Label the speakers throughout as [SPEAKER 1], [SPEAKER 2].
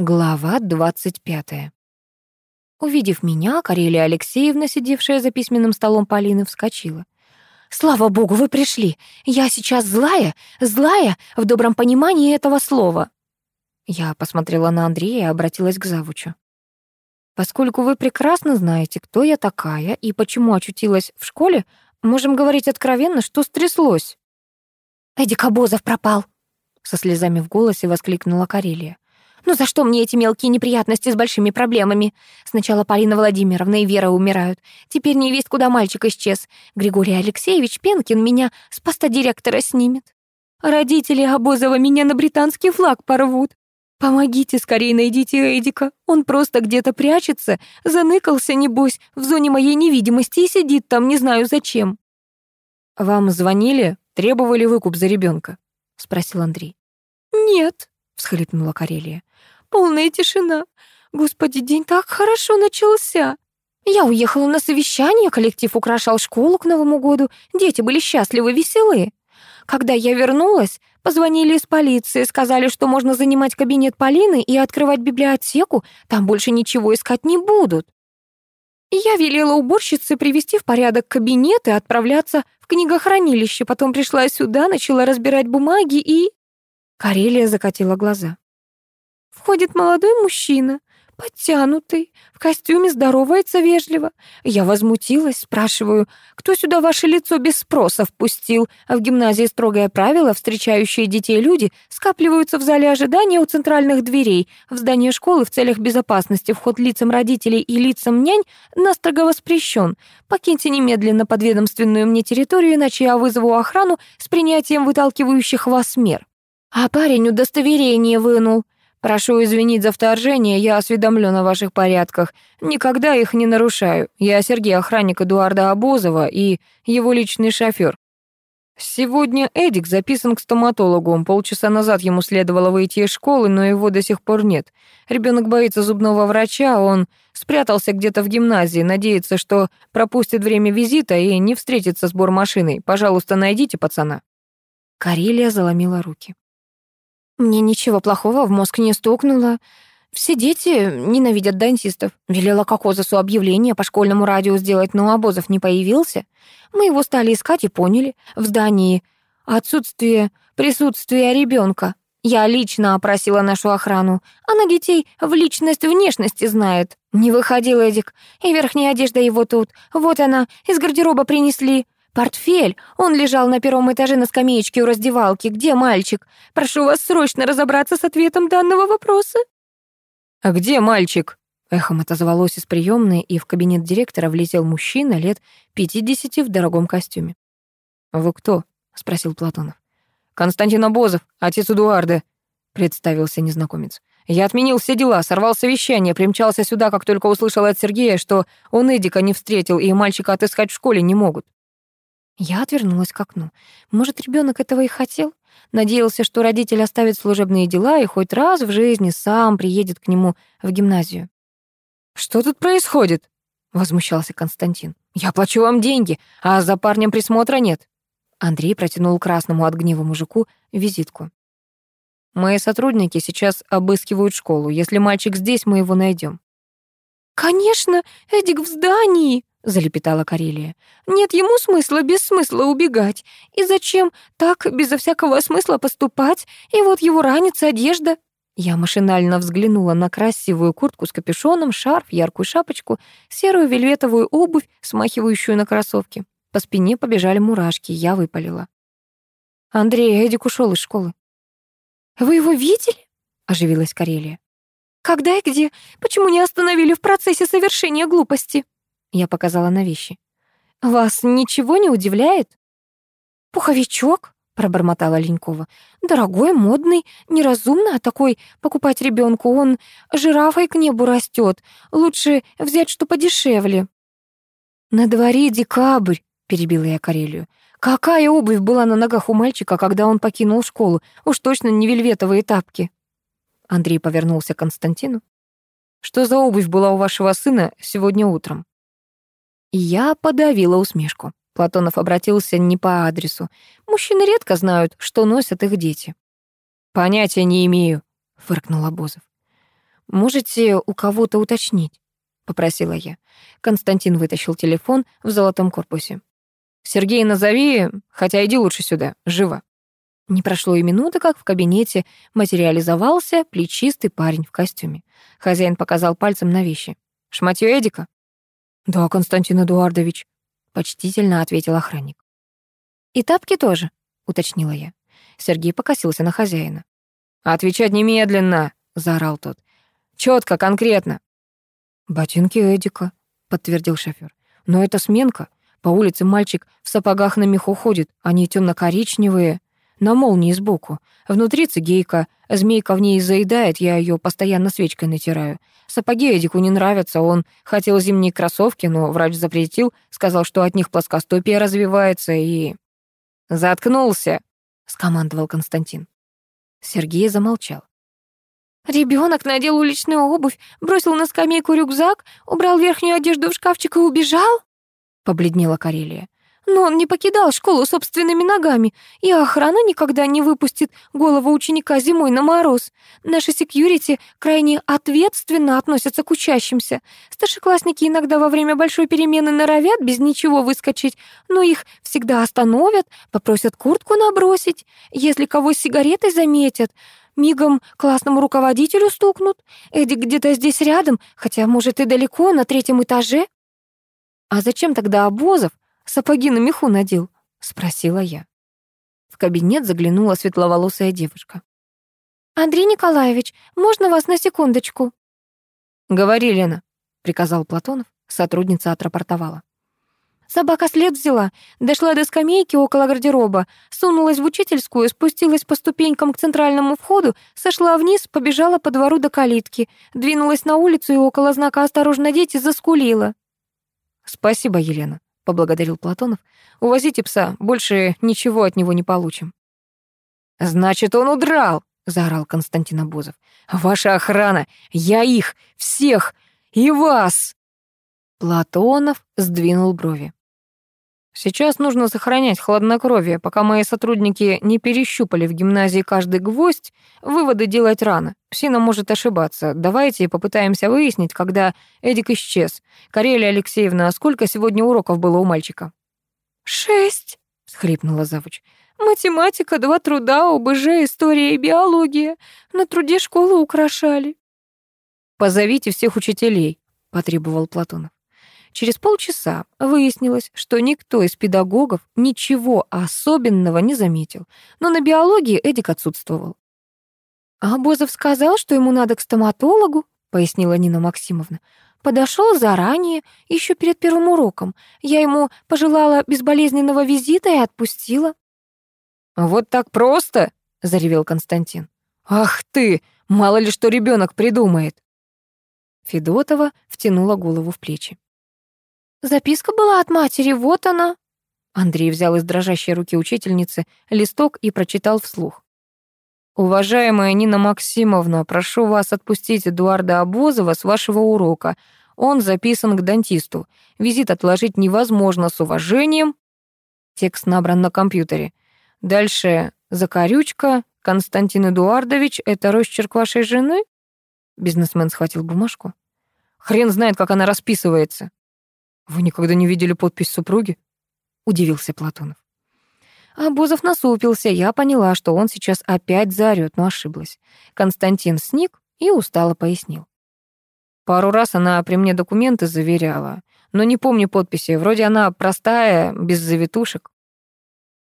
[SPEAKER 1] Глава 25. Увидев меня, Карелия Алексеевна, сидевшая за письменным столом Полины, вскочила. «Слава богу, вы пришли! Я сейчас злая, злая в добром понимании этого слова!» Я посмотрела на Андрея и обратилась к завучу. «Поскольку вы прекрасно знаете, кто я такая и почему очутилась в школе, можем говорить откровенно, что стряслось». «Эдик Обозов пропал!» Со слезами в голосе воскликнула Карелия. Ну за что мне эти мелкие неприятности с большими проблемами? Сначала Полина Владимировна и Вера умирают. Теперь не куда мальчик исчез. Григорий Алексеевич Пенкин меня с поста директора снимет. Родители Обозова меня на британский флаг порвут. Помогите, скорее найдите Эдика. Он просто где-то прячется, заныкался, небось, в зоне моей невидимости и сидит там, не знаю зачем. «Вам звонили? Требовали выкуп за ребенка? спросил Андрей. «Нет», — всхлипнула Карелия. Полная тишина. Господи, день так хорошо начался. Я уехала на совещание, коллектив украшал школу к Новому году, дети были счастливы, веселы. Когда я вернулась, позвонили из полиции, сказали, что можно занимать кабинет Полины и открывать библиотеку, там больше ничего искать не будут. Я велела уборщице привести в порядок кабинет и отправляться в книгохранилище, потом пришла сюда, начала разбирать бумаги и... Карелия закатила глаза. Входит молодой мужчина, подтянутый, в костюме здоровается вежливо. Я возмутилась, спрашиваю, кто сюда ваше лицо без спроса впустил, а в гимназии строгое правило, встречающие детей люди скапливаются в зале ожидания у центральных дверей. В здание школы в целях безопасности вход лицам родителей и лицам нянь настрого воспрещен. Покиньте немедленно подведомственную мне территорию, иначе я вызову охрану с принятием выталкивающих вас мер. А парень удостоверение вынул. Прошу извинить за вторжение, я осведомлен о ваших порядках. Никогда их не нарушаю. Я Сергей, охранник Эдуарда Обозова и его личный шофер. Сегодня Эдик записан к стоматологу. Полчаса назад ему следовало выйти из школы, но его до сих пор нет. Ребенок боится зубного врача, он спрятался где-то в гимназии, надеется, что пропустит время визита и не встретится с бормашиной. Пожалуйста, найдите пацана. Карелия заломила руки. Мне ничего плохого в мозг не стукнуло. Все дети ненавидят дантистов. Велела Кокозасу объявление по школьному радио сделать, но Обозов не появился. Мы его стали искать и поняли. В здании отсутствие присутствия ребенка. Я лично опросила нашу охрану. Она детей в личность внешности знает. Не выходил Эдик. И верхняя одежда его тут. Вот она, из гардероба принесли. «Портфель! Он лежал на первом этаже на скамеечке у раздевалки. Где мальчик? Прошу вас срочно разобраться с ответом данного вопроса».
[SPEAKER 2] «А где мальчик?» Эхом отозвалось из приемной, и в кабинет директора влетел мужчина лет пятидесяти в дорогом костюме. «Вы кто?» — спросил Платонов. «Константин Обозов, отец Эдуарда», — представился незнакомец. «Я отменил все дела, сорвал совещание, примчался сюда, как только услышал от Сергея, что он Эдика не встретил, и мальчика отыскать в школе не могут».
[SPEAKER 1] Я отвернулась к окну. Может, ребенок этого и хотел? Надеялся, что родитель оставит служебные дела и хоть раз в жизни сам приедет к нему в гимназию.
[SPEAKER 2] «Что тут происходит?» — возмущался Константин. «Я плачу вам деньги, а за парнем присмотра нет». Андрей протянул красному от гнева мужику визитку. «Мои сотрудники сейчас обыскивают школу. Если мальчик здесь, мы его найдем.
[SPEAKER 1] «Конечно, Эдик в здании!» — залепетала Карелия. «Нет ему смысла без смысла убегать. И зачем так безо всякого смысла поступать? И вот его ранится одежда». Я машинально взглянула на красивую куртку с капюшоном, шарф, яркую шапочку, серую вельветовую обувь, смахивающую на кроссовки. По спине побежали мурашки, я выпалила. «Андрей, Эдик ушел из школы». «Вы его видели?» — оживилась Карелия. «Когда и где? Почему не остановили в процессе совершения глупости?» Я показала на вещи. «Вас ничего не удивляет?» «Пуховичок?» — пробормотала Ленькова. «Дорогой, модный, неразумно а такой покупать ребенку. Он жирафой к небу растет. Лучше взять что подешевле». «На дворе декабрь», — перебила я Карелию. «Какая обувь была на ногах у мальчика, когда он покинул школу? Уж точно не вельветовые тапки». Андрей повернулся к Константину. «Что за обувь была у вашего сына сегодня утром?» Я подавила усмешку. Платонов обратился не по адресу. Мужчины редко знают, что носят их дети. «Понятия не имею», — фыркнул Обозов. Можете у кого-то уточнить?» — попросила я. Константин вытащил телефон в золотом корпусе.
[SPEAKER 2] «Сергей, назови, хотя иди лучше сюда, живо».
[SPEAKER 1] Не прошло и минуты, как в кабинете материализовался плечистый парень в костюме. Хозяин показал пальцем на вещи.
[SPEAKER 2] «Шматьё Эдика?»
[SPEAKER 1] «Да, Константин Эдуардович», — почтительно ответил охранник. «И тапки тоже», — уточнила я. Сергей покосился на хозяина.
[SPEAKER 2] «Отвечать немедленно!» — заорал тот. Четко, конкретно».
[SPEAKER 1] «Ботинки Эдика», — подтвердил шофёр. «Но это сменка. По улице мальчик в сапогах на меху ходит. Они темно-коричневые, на молнии сбоку. Внутри цигейка. Змейка в ней заедает, я ее постоянно свечкой натираю. Сапоги Эдику не нравятся, он хотел зимние кроссовки, но врач запретил, сказал, что от них плоскостопие развивается и...
[SPEAKER 2] «Заткнулся!» — скомандовал Константин.
[SPEAKER 1] Сергей замолчал. Ребенок надел уличную обувь, бросил на скамейку рюкзак, убрал верхнюю одежду в шкафчик и убежал? Побледнела Карелия. Но он не покидал школу собственными ногами, и охрана никогда не выпустит голову ученика зимой на мороз. Наши секьюрити крайне ответственно относятся к учащимся. Старшеклассники иногда во время большой перемены норовят без ничего выскочить, но их всегда остановят, попросят куртку набросить. Если кого с сигаретой заметят, мигом классному руководителю стукнут. Эдик где-то здесь рядом, хотя, может, и далеко, на третьем этаже. «А зачем тогда Обозов сапоги на меху надел?» — спросила я. В кабинет заглянула светловолосая девушка. «Андрей Николаевич, можно вас на секундочку?»
[SPEAKER 2] «Говори, Лена», — приказал Платонов. Сотрудница отрапортовала.
[SPEAKER 1] Собака след взяла, дошла до скамейки около гардероба, сунулась в учительскую, спустилась по ступенькам к центральному входу, сошла вниз, побежала по двору до калитки, двинулась на улицу и около знака «Осторожно, дети!» заскулила.
[SPEAKER 2] «Спасибо, Елена», — поблагодарил Платонов. «Увозите пса, больше ничего от него не получим».
[SPEAKER 1] «Значит, он удрал!» — заорал Константин Обозов.
[SPEAKER 2] «Ваша охрана! Я их! Всех! И вас!»
[SPEAKER 1] Платонов сдвинул брови.
[SPEAKER 2] Сейчас нужно сохранять хладнокровие, пока мои сотрудники не перещупали в гимназии каждый гвоздь, выводы делать рано. Псина может ошибаться. Давайте попытаемся выяснить, когда Эдик исчез. Карелия Алексеевна, сколько сегодня уроков было у мальчика?
[SPEAKER 1] «Шесть», — схлипнула завуч. «Математика, два труда, ОБЖ, история и биология. На труде школу украшали».
[SPEAKER 2] «Позовите всех учителей», — потребовал Платонов. Через полчаса выяснилось, что никто из педагогов ничего особенного не заметил, но на биологии Эдик отсутствовал.
[SPEAKER 1] «А Бозов сказал, что ему надо к стоматологу», — пояснила Нина Максимовна. «Подошел заранее, еще перед первым уроком. Я ему пожелала безболезненного визита и отпустила».
[SPEAKER 2] «Вот так просто?» — заревел Константин. «Ах ты! Мало ли что ребенок придумает!»
[SPEAKER 1] Федотова втянула голову в плечи. Записка была от матери, вот она. Андрей взял из дрожащей руки учительницы листок и прочитал вслух.
[SPEAKER 2] «Уважаемая Нина Максимовна, прошу вас отпустить Эдуарда Обозова с вашего урока. Он записан к дантисту. Визит отложить невозможно с уважением». Текст набран на компьютере. Дальше «Закорючка. Константин Эдуардович, это росчерк вашей жены?» Бизнесмен схватил бумажку. «Хрен знает, как она расписывается». «Вы никогда не видели подпись супруги?» — удивился Платонов.
[SPEAKER 1] А Бузов насупился, я поняла, что он сейчас опять заорёт, но ошиблась. Константин сник и устало пояснил.
[SPEAKER 2] Пару раз она при мне документы заверяла, но не помню подписи, вроде она простая, без завитушек.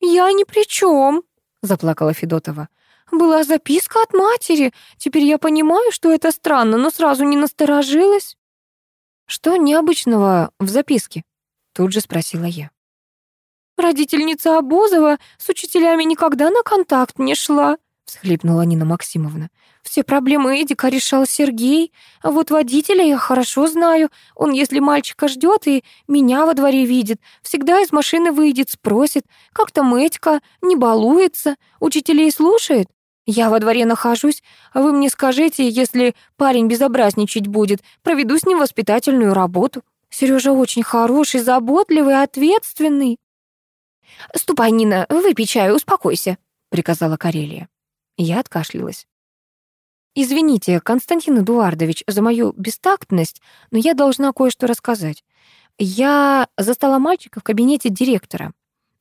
[SPEAKER 1] «Я ни при чем, заплакала Федотова. «Была записка от матери. Теперь я понимаю, что это странно, но сразу не насторожилась».
[SPEAKER 2] «Что необычного в записке?» Тут же спросила я.
[SPEAKER 1] «Родительница Обозова с учителями никогда на контакт не шла», — всхлипнула Нина Максимовна. «Все проблемы Эдика решал Сергей, а вот водителя я хорошо знаю. Он, если мальчика ждет и меня во дворе видит, всегда из машины выйдет, спросит, как там Эдика, не балуется, учителей слушает. Я во дворе нахожусь, а вы мне скажите, если парень безобразничать будет, проведу с ним воспитательную работу. Сережа очень хороший, заботливый, ответственный. «Ступай, Нина, выпей чаю, успокойся», — приказала Карелия. Я откашлялась. «Извините, Константин Эдуардович, за мою бестактность, но я должна кое-что рассказать. Я застала мальчика в кабинете директора.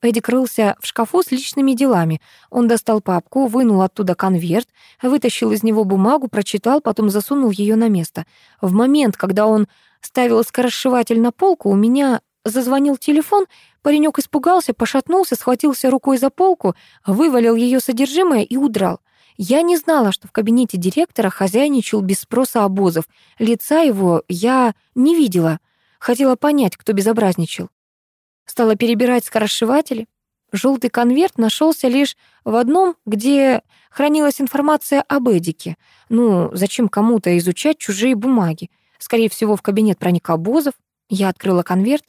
[SPEAKER 1] Эдик рылся в шкафу с личными делами. Он достал папку, вынул оттуда конверт, вытащил из него бумагу, прочитал, потом засунул ее на место. В момент, когда он ставил скоросшиватель на полку, у меня зазвонил телефон, паренек испугался, пошатнулся, схватился рукой за полку, вывалил ее содержимое и удрал. Я не знала, что в кабинете директора хозяйничал без спроса обозов. Лица его я не видела. Хотела понять, кто безобразничал. Стала перебирать скоросшиватели. Желтый конверт нашелся лишь в одном, где хранилась информация об Эдике. Ну, зачем кому-то изучать чужие бумаги? Скорее всего, в кабинет проник обозов. Я открыла конверт.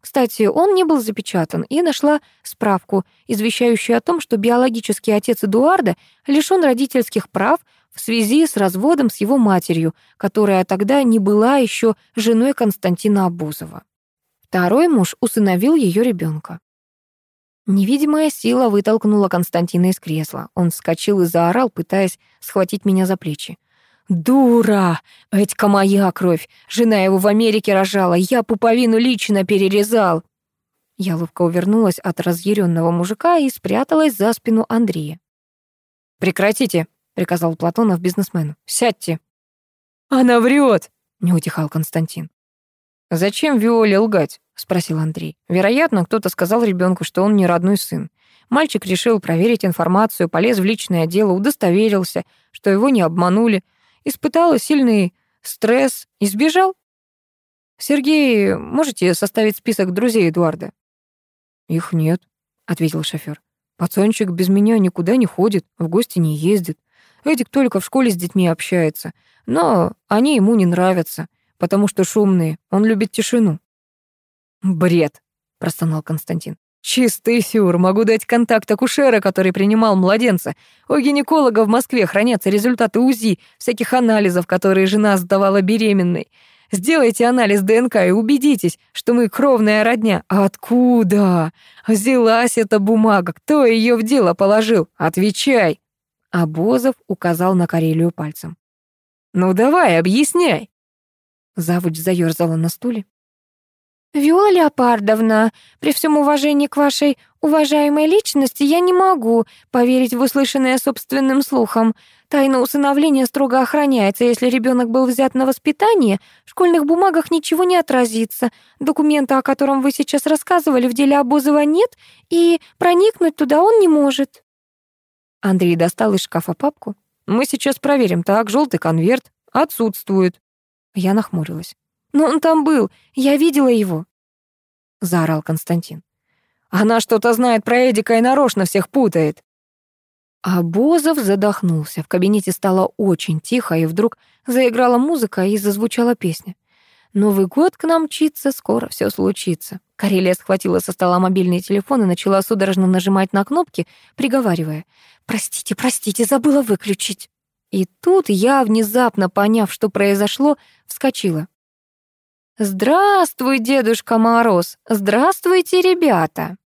[SPEAKER 1] Кстати, он не был запечатан, и нашла справку, извещающую о том, что биологический отец Эдуарда лишён родительских прав в связи с разводом с его матерью, которая тогда не была еще женой Константина Абузова. Второй муж усыновил ее ребенка. Невидимая сила вытолкнула Константина из кресла. Он вскочил и заорал, пытаясь схватить меня за плечи. «Дура! Этька моя кровь! Жена его в Америке рожала, я пуповину лично перерезал!» Я ловко увернулась от разъяренного мужика и спряталась за спину Андрея. «Прекратите!» — приказал Платонов бизнесмену. «Сядьте!» «Она врет!» — не утихал Константин. «Зачем Виоле лгать?» — спросил Андрей. «Вероятно, кто-то сказал ребенку, что он не родной сын. Мальчик решил проверить информацию, полез в личное дело, удостоверился, что его не обманули, испытал сильный стресс и сбежал. «Сергей, можете составить список друзей Эдуарда?» «Их нет», — ответил шофер. «Пацанчик без меня никуда не ходит, в гости не ездит. Эдик только в школе с детьми общается, но они ему не нравятся, потому что шумные, он любит тишину». «Бред», — простонал Константин. «Чистый сюр. Могу дать контакт акушера, который принимал младенца. У гинеколога в Москве хранятся результаты УЗИ, всяких анализов, которые жена сдавала беременной. Сделайте анализ ДНК и убедитесь, что мы кровная родня. Откуда? Взялась эта бумага. Кто ее в дело положил? Отвечай. Абозов указал на Карелию пальцем. Ну давай, объясняй. Завуч заёрзала на стуле.
[SPEAKER 3] «Виола Леопардовна, при всем уважении к вашей уважаемой личности я не могу поверить в услышанное собственным слухом. Тайна усыновления строго охраняется. Если ребенок был взят на воспитание, в школьных бумагах ничего не отразится. Документа, о котором вы сейчас рассказывали, в деле Обозова нет, и проникнуть туда он не может».
[SPEAKER 2] Андрей достал из шкафа папку. «Мы сейчас проверим. Так, желтый конверт. Отсутствует». Я нахмурилась.
[SPEAKER 3] «Но он там был, я видела его», —
[SPEAKER 2] заорал Константин. «Она что-то знает про Эдика и нарочно всех путает». А Бозов задохнулся. В кабинете стало очень тихо, и вдруг заиграла музыка и зазвучала песня. «Новый год к нам мчится, скоро все случится». Карелия схватила со стола мобильный телефон и начала судорожно нажимать на кнопки, приговаривая «Простите, простите, забыла выключить». И тут я, внезапно поняв, что произошло, вскочила. «Здравствуй, Дедушка Мороз! Здравствуйте, ребята!»